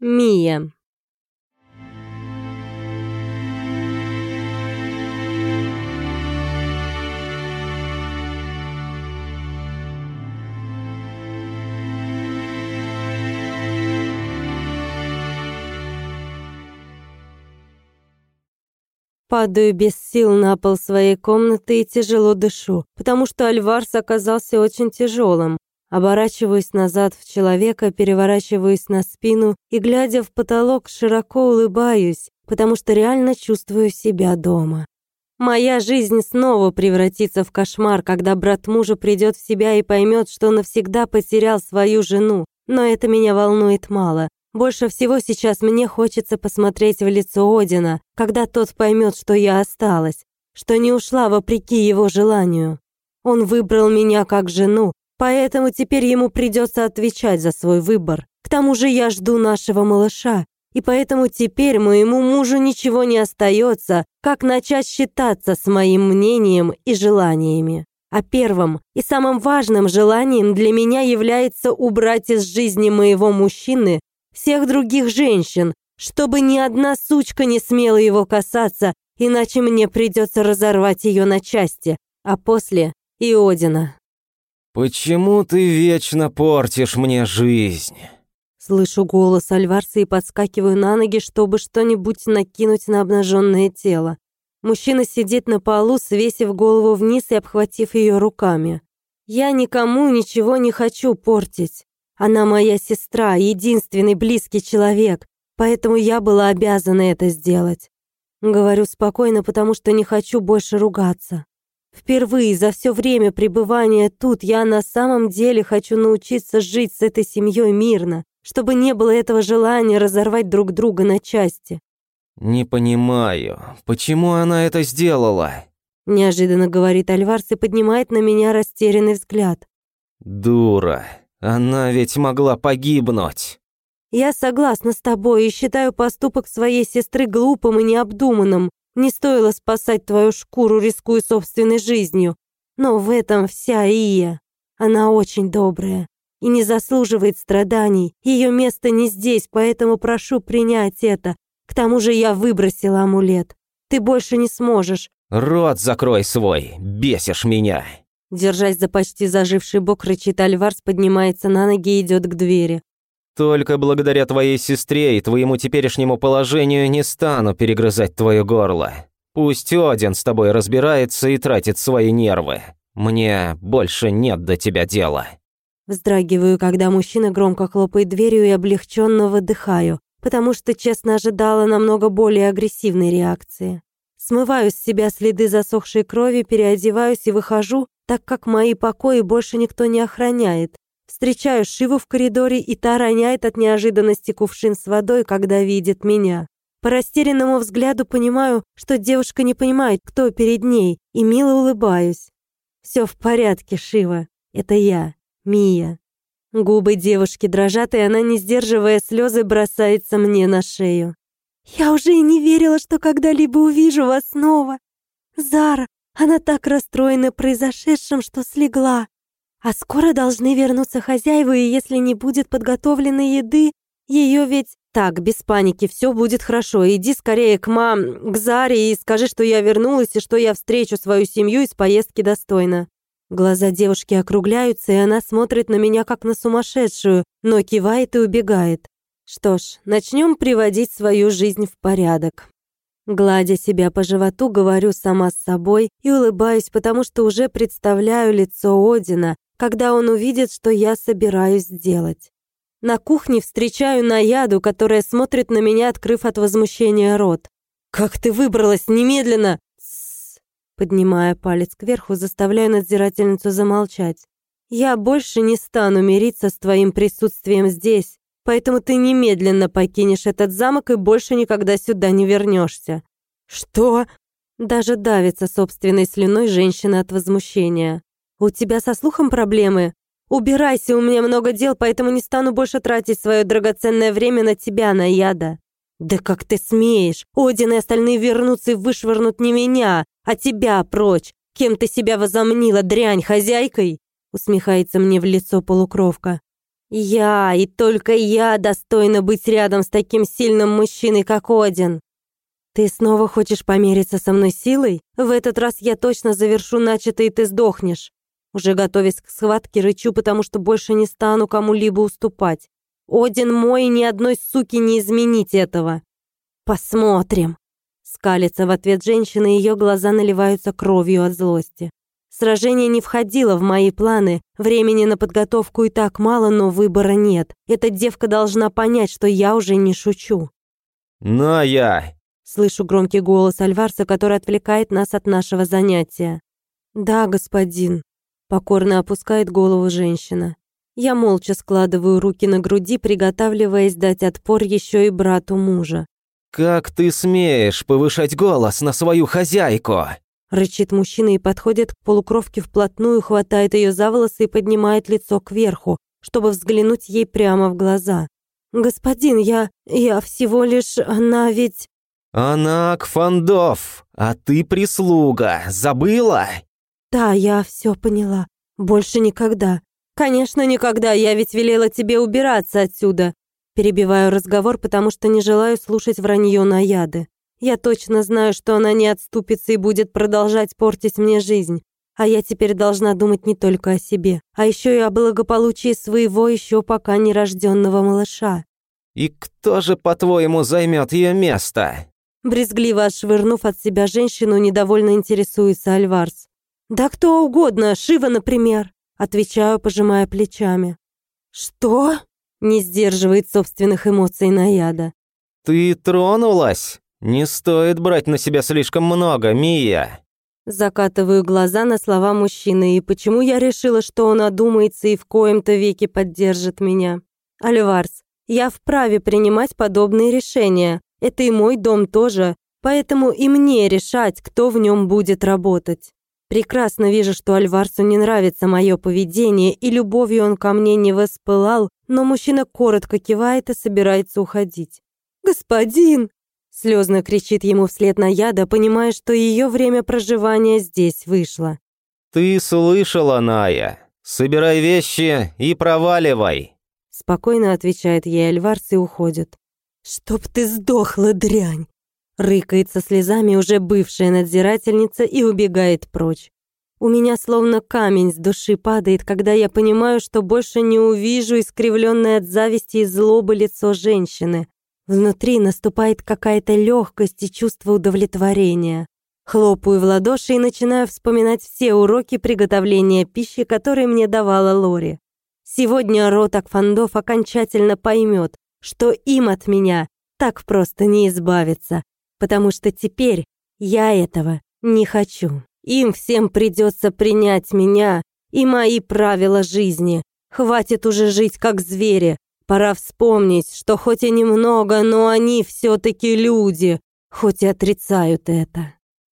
Мия. Падаю без сил на пол своей комнаты и тяжело дышу, потому что Альварс оказался очень тяжелым. Оборачиваюсь назад в человека, переворачиваюсь на спину и, глядя в потолок, широко улыбаюсь, потому что реально чувствую себя дома. Моя жизнь снова превратится в кошмар, когда брат мужа придет в себя и поймет, что навсегда потерял свою жену. Но это меня волнует мало. Больше всего сейчас мне хочется посмотреть в лицо Одина, когда тот поймет, что я осталась, что не ушла вопреки его желанию. Он выбрал меня как жену, Поэтому теперь ему придется отвечать за свой выбор. К тому же я жду нашего малыша, и поэтому теперь моему мужу ничего не остается, как начать считаться с моим мнением и желаниями. А первым и самым важным желанием для меня является убрать из жизни моего мужчины всех других женщин, чтобы ни одна сучка не смела его касаться, иначе мне придется разорвать ее на части, а после и Одина. «Почему ты вечно портишь мне жизнь?» Слышу голос Альварса и подскакиваю на ноги, чтобы что-нибудь накинуть на обнаженное тело. Мужчина сидит на полу, свесив голову вниз и обхватив ее руками. «Я никому ничего не хочу портить. Она моя сестра, единственный близкий человек, поэтому я была обязана это сделать». Говорю спокойно, потому что не хочу больше ругаться. Впервые за все время пребывания тут я на самом деле хочу научиться жить с этой семьей мирно, чтобы не было этого желания разорвать друг друга на части. «Не понимаю, почему она это сделала?» Неожиданно говорит Альварс и поднимает на меня растерянный взгляд. «Дура, она ведь могла погибнуть». «Я согласна с тобой и считаю поступок своей сестры глупым и необдуманным, не стоило спасать твою шкуру, рискуя собственной жизнью. Но в этом вся Ия. Она очень добрая и не заслуживает страданий. Ее место не здесь, поэтому прошу принять это. К тому же я выбросила амулет. Ты больше не сможешь. Рот закрой свой, бесишь меня. Держась за почти заживший бок, рычит Альварс, поднимается на ноги и идет к двери. Только благодаря твоей сестре и твоему теперешнему положению не стану перегрызать твое горло. Пусть Один с тобой разбирается и тратит свои нервы. Мне больше нет до тебя дела». Вздрагиваю, когда мужчина громко хлопает дверью и облегченно выдыхаю, потому что, честно, ожидала намного более агрессивной реакции. Смываю с себя следы засохшей крови, переодеваюсь и выхожу, так как мои покои больше никто не охраняет, Встречаю Шиву в коридоре, и та роняет от неожиданности кувшин с водой, когда видит меня. По растерянному взгляду понимаю, что девушка не понимает, кто перед ней, и мило улыбаюсь. «Все в порядке, Шива. Это я, Мия». Губы девушки дрожат, и она, не сдерживая слезы, бросается мне на шею. «Я уже и не верила, что когда-либо увижу вас снова. Зара, она так расстроена произошедшим, что слегла. А скоро должны вернуться хозяева, и если не будет подготовленной еды, ее ведь... Так, без паники, все будет хорошо. Иди скорее к мам, к Заре и скажи, что я вернулась и что я встречу свою семью из поездки достойно. Глаза девушки округляются, и она смотрит на меня как на сумасшедшую, но кивает и убегает. Что ж, начнем приводить свою жизнь в порядок. Гладя себя по животу, говорю сама с собой и улыбаюсь, потому что уже представляю лицо Одина, когда он увидит, что я собираюсь сделать. На кухне встречаю Наяду, которая смотрит на меня, открыв от возмущения рот. «Как ты выбралась? Немедленно!» Поднимая палец кверху, заставляю надзирательницу замолчать. «Я больше не стану мириться с твоим присутствием здесь, поэтому ты немедленно покинешь этот замок и больше никогда сюда не вернешься». «Что?» Даже давится собственной слюной женщина от возмущения. «У тебя со слухом проблемы? Убирайся, у меня много дел, поэтому не стану больше тратить свое драгоценное время на тебя, Наяда». «Да как ты смеешь? Один и остальные вернутся и вышвырнут не меня, а тебя прочь. Кем ты себя возомнила, дрянь, хозяйкой?» Усмехается мне в лицо полукровка. Я и только я достойна быть рядом с таким сильным мужчиной, как Один. Ты снова хочешь помериться со мной силой? В этот раз я точно завершу начатое, и ты сдохнешь. Уже готовясь к схватке, рычу, потому что больше не стану кому-либо уступать. Один мой, ни одной суки не изменить этого. Посмотрим. Скалится в ответ женщина, и ее глаза наливаются кровью от злости. Сражение не входило в мои планы. Времени на подготовку и так мало, но выбора нет. Эта девка должна понять, что я уже не шучу. «На я!» Слышу громкий голос Альварса, который отвлекает нас от нашего занятия. «Да, господин», — покорно опускает голову женщина. Я молча складываю руки на груди, приготавливаясь дать отпор еще и брату мужа. «Как ты смеешь повышать голос на свою хозяйку?» Рычит мужчина и подходит к полукровке вплотную, хватает ее за волосы и поднимает лицо кверху, чтобы взглянуть ей прямо в глаза. «Господин, я... я всего лишь... она ведь...» «Она Акфандов, а ты прислуга, забыла?» «Да, я все поняла. Больше никогда. Конечно, никогда, я ведь велела тебе убираться отсюда». Перебиваю разговор, потому что не желаю слушать вранье на яды. Я точно знаю, что она не отступится и будет продолжать портить мне жизнь. А я теперь должна думать не только о себе, а еще и о благополучии своего еще пока нерожденного малыша. «И кто же, по-твоему, займет ее место?» Брезгливо отшвырнув от себя женщину, недовольно интересуется Альварс. «Да кто угодно, Шива, например», отвечаю, пожимая плечами. «Что?» не сдерживает собственных эмоций Наяда. «Ты тронулась?» «Не стоит брать на себя слишком много, Мия!» Закатываю глаза на слова мужчины, и почему я решила, что он одумается и в коем-то веке поддержит меня. Альварс, я вправе принимать подобные решения. Это и мой дом тоже, поэтому и мне решать, кто в нем будет работать. Прекрасно вижу, что Альварсу не нравится мое поведение, и любовью он ко мне не воспылал, но мужчина коротко кивает и собирается уходить. «Господин!» Слезно кричит ему вслед на яда, понимая, что ее время проживания здесь вышло. «Ты слышала, Ная. Собирай вещи и проваливай!» Спокойно отвечает ей Альварс и уходит. «Чтоб ты сдохла, дрянь!» Рыкает со слезами уже бывшая надзирательница и убегает прочь. У меня словно камень с души падает, когда я понимаю, что больше не увижу искривленное от зависти и злобы лицо женщины. Внутри наступает какая-то легкость и чувство удовлетворения. Хлопаю в ладоши и начинаю вспоминать все уроки приготовления пищи, которые мне давала Лори. Сегодня род Акфандов окончательно поймет, что им от меня так просто не избавиться, потому что теперь я этого не хочу. Им всем придется принять меня и мои правила жизни. Хватит уже жить как звери, Пора вспомнить, что хоть и немного, но они все-таки люди, хоть и отрицают это.